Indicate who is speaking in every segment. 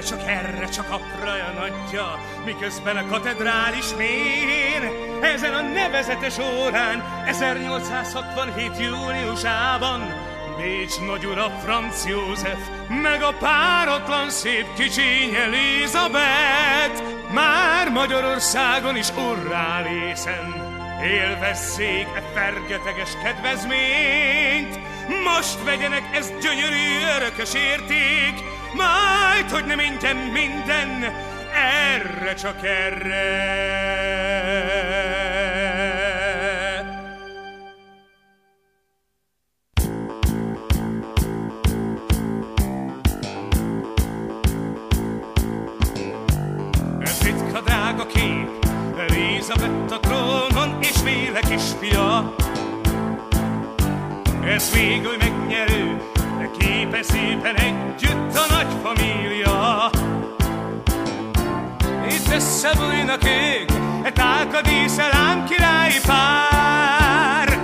Speaker 1: erre csak erre csak a praja nagyja, miközben a katedrális mén, ezen a nevezetes órán, 1867. júniusában, Bécs nagyura Franz József, meg a páratlan szép kicsiny Elizabeth, már Magyarországon is urrá lészen. Élvezzék e fergeteges kedvezményt, most vegyenek ez gyönyörű örökös érték, majd, hogy nem ingyen minden, erre csak erre. Elizabeth a Ez végül megnyerő, de képe szépen együtt a nagy família. Itt összebújnak ők, e tálkadíszelám királyi pár.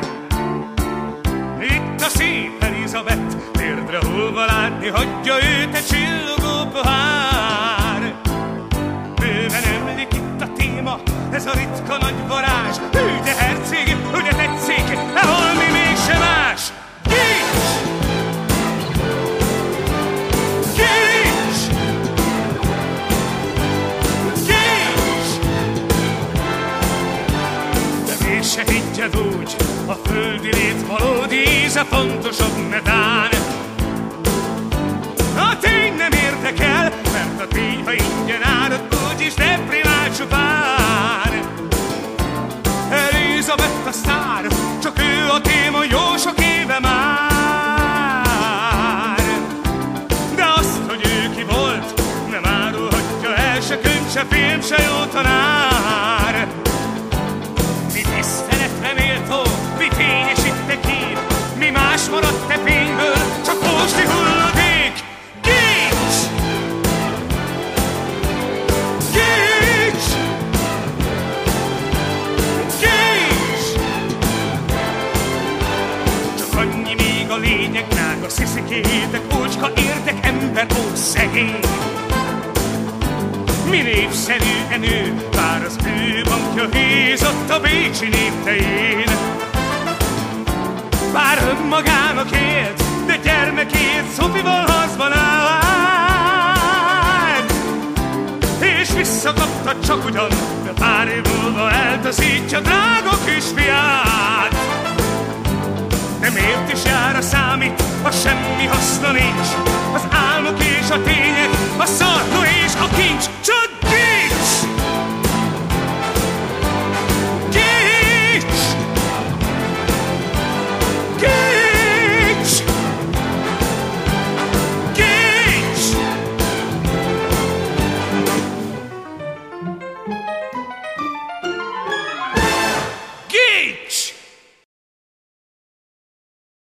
Speaker 1: Itt a szép Elizabeth, térdre hullva látni, hagyja őt egy csillogó pohár. Mégse higgyed úgy, a földi lét valódi íze fontosabb metán. A tény nem érdekel, mert a tény, ha ingyen árad, úgyis deprivál csupán. Elizabeth a sztár, csak ő a téma jó sok éve már. De azt, hogy ő ki volt, nem árulhatja el se könyv, se film, se jó tanár. Maradt te fényből, csak ósdi hulladék. Gics! Gics! Gics! Csak annyi még a lényeg, nága sziszikétek, ócska érdek, ember, ó, szegény. Mi népszerű nő, bár az ő bankja hízott a Bécsi néptején. Bár önmagának élt, de gyermekét Szofival házban állt. És visszakapta csak ugyan, de pár év múlva eltaszítja drága kisfiát. De miért is jár a számít, ha semmi haszna nincs,